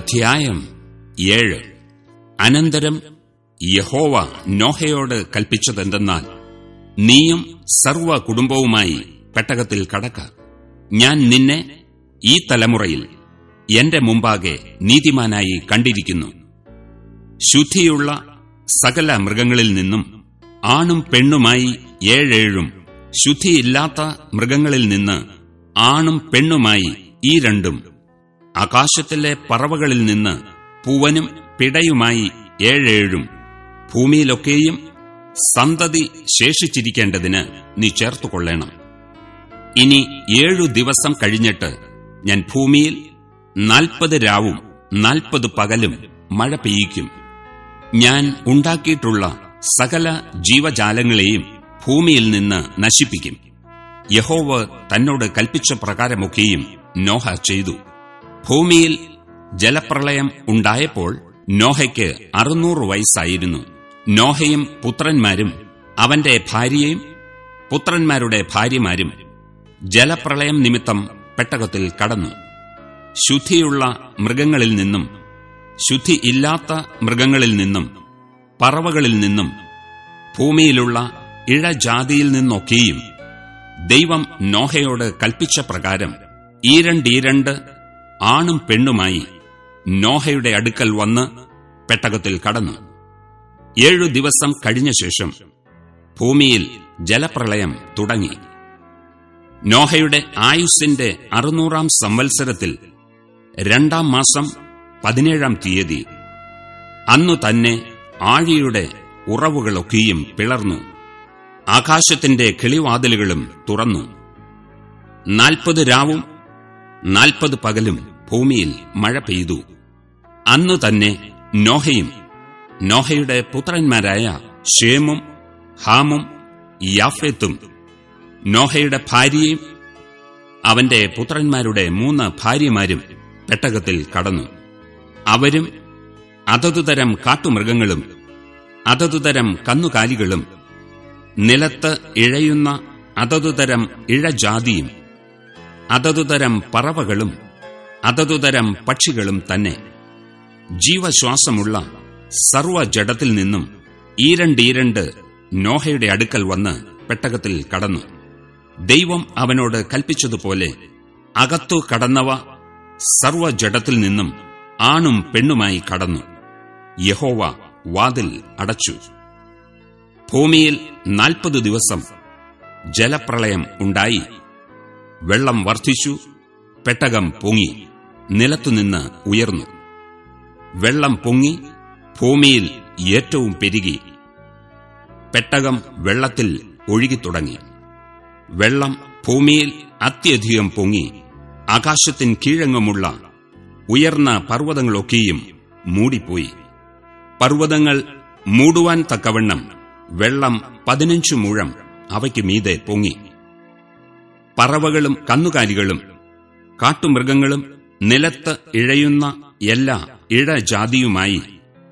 അധ്യായം ഏഴ്. അനന്തരം യഹോവ നോഹയോട് കൽപ്പിച്ചതെന്തെന്നാൽ നീയും സർവ കുടുംബവുമായി പെട്ടകത്തിൽ കടക്ക. ഞാൻ നിന്നെ ഈ തലമുറയിൽ എന്റെ മുമ്പാകെ നീതിമാനായി കണ്ടിരിക്കുന്നു. ശുദ്ധിയുള്ള സകല മൃഗങ്ങളിൽ നിന്നും ആണും പെണ്ണുമായി ഏഴേഴും ശുദ്ധിയില്ലാത്ത മൃഗങ്ങളിൽ നിന്ന് ആണും പെണ്ണുമായി ഈ രണ്ടും ആകാശത്തിലെ പറവകളിൽ നിന്ന് പൂവനും പിടയുമായി ഏഴേഴും ഭൂമിയിലൊക്കെയും സന്തതി ശേഷിച്ചിരിക്കേണ്ടതിന് നീ ചേർത്തുകൊള്ളണം. ഇനി ഏഴു ദിവസം കഴിഞ്ഞിട്ട് ഞാൻ ഭൂമിയിൽ നാൽപ്പത് രാവും നാൽപ്പത് പകലും മഴ പെയ്യിക്കും. ഞാൻ ഉണ്ടാക്കിയിട്ടുള്ള സകല ജീവജാലങ്ങളെയും ഭൂമിയിൽ നിന്ന് നശിപ്പിക്കും. യഹോവ് തന്നോട് കൽപ്പിച്ച പ്രകാരമൊക്കെയും നോഹ ചെയ്തു. ഭൂമിയിൽ ജലപ്രളയം ഉണ്ടായപ്പോൾ നോഹയ്ക്ക് അറുന്നൂറ് വയസ്സായിരുന്നു. നോഹയും പുത്രന്മാരും അവന്റെ ഭാര്യയും പുത്രന്മാരുടെ ഭാര്യമാരും ജലപ്രളയം നിമിത്തം പെട്ടകത്തിൽ കടന്നു. ശുദ്ധിയുള്ള മൃഗങ്ങളിൽ നിന്നും ശുദ്ധി ഇല്ലാത്ത മൃഗങ്ങളിൽ നിന്നും പറവകളിൽ നിന്നും ഭൂമിയിലുള്ള ഇഴജാതിയിൽ നിന്നൊക്കെയും ദൈവം നോഹയോട് കൽപ്പിച്ച പ്രകാരം ഈരണ്ടീരണ്ട് ആണും പെണ്ണുമായി നോഹയുടെ അടുക്കൽ വന്ന് പെട്ടകത്തിൽ കടന്നു. ഏഴു ദിവസം കഴിഞ്ഞ ശേഷം ഭൂമിയിൽ ജലപ്രളയം തുടങ്ങി. നോഹയുടെ ആയുസ്സിന്റെ അറുന്നൂറാം സംവത്സരത്തിൽ രണ്ടാം മാസം പതിനേഴാം തീയതി അന്നു തന്നെ ആഴിയുടെ ഉറവുകളൊക്കെയും പിളർന്നു. ആകാശത്തിന്റെ കിളിവാതിലുകളും തുറന്നു. നാൽപ്പത് രാവും നാൽപ്പത് പകലും ഭൂമിയിൽ മഴ പെയ്തു. അന്നു തന്നെ നോഹയും നോഹയുടെ പുത്രന്മാരായ ഷേമും ഹാമും യാഫേത്തും നോഹയുടെ ഭാര്യയും അവന്റെ പുത്രന്മാരുടെ മൂന്ന് ഭാര്യമാരും പെട്ടകത്തിൽ കടന്നു. അവരും അതതുതരം കാട്ടുമൃഗങ്ങളും അതതുതരം കന്നുകാലികളും നിലത്ത് ഇഴയുന്ന അതതുതരം ഇഴജാതിയും അതതുതരം പറവകളും അതതുതരം പക്ഷികളും തന്നെ. ജീവശ്വാസമുള്ള സർവജടത്തിൽ നിന്നും ഈരണ്ടീരണ്ട് നോഹയുടെ അടുക്കൽ വന്ന് പെട്ടകത്തിൽ കടന്നു. ദൈവം അവനോട് കൽപ്പിച്ചതുപോലെ അകത്തു കടന്നവ സർവജടത്തിൽ നിന്നും ആണും പെണ്ണുമായി കടന്നു. യഹോവ വാതിൽ അടച്ചു. ഭൂമിയിൽ നാൽപ്പത് ദിവസം ജലപ്രളയം ഉണ്ടായി. വെള്ളം വർദ്ധിച്ചു പെട്ടകം പൊങ്ങി നിലത്തുനിന്ന് ഉയർന്നു. വെള്ളം പൊങ്ങി ഭൂമിയിൽ ഏറ്റവും പെരുകി. പെട്ടകം വെള്ളത്തിൽ ഒഴുകിത്തുടങ്ങി വെള്ളം ഭൂമിയിൽ അത്യധികം പൊങ്ങി ആകാശത്തിൻ കീഴങ്ങുമുള്ള ഉയർന്ന പർവതങ്ങളൊക്കെയും മൂടിപ്പോയി. പർവതങ്ങൾ മൂടുവാൻ തക്കവണ്ണം വെള്ളം പതിനഞ്ചു മുഴം അവയ്ക്ക് മീതെ പൊങ്ങി. പറവകളും കന്നുകാലികളും കാട്ടുമൃഗങ്ങളും നിലത്ത് ഇഴയുന്ന എല്ലാ ഇഴജാതിയുമായി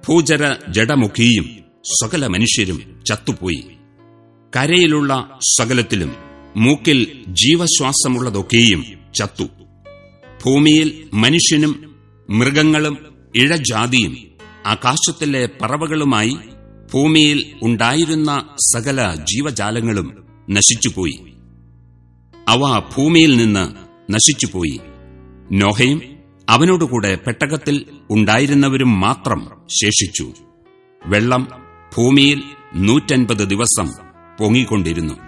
ഭൂചര ജഡമുഖിയും സകല മനുഷ്യരും ചത്തുപോയി. കരയിലുള്ള സകലത്തിലും മൂക്കിൽ ജീവശ്വാസമുള്ളതൊക്കെയും ചത്തു. ഭൂമിയിൽ മനുഷ്യനും മൃഗങ്ങളും ഇഴജാതിയും ആകാശത്തിലെ പറവകളുമായി ഭൂമിയിൽ ഉണ്ടായിരുന്ന സകല ജീവജാലങ്ങളും നശിച്ചുപോയി. അവ ഭൂമിയിൽ നിന്ന് നശിച്ചുപോയി. നോഹയും അവനോടുകൂടെ പെട്ടകത്തിൽ ഉണ്ടായിരുന്നവരും മാത്രം ശേഷിച്ചു. വെള്ളം ഭൂമിയിൽ നൂറ്റൻപത് ദിവസം പൊങ്ങിക്കൊണ്ടിരുന്നു.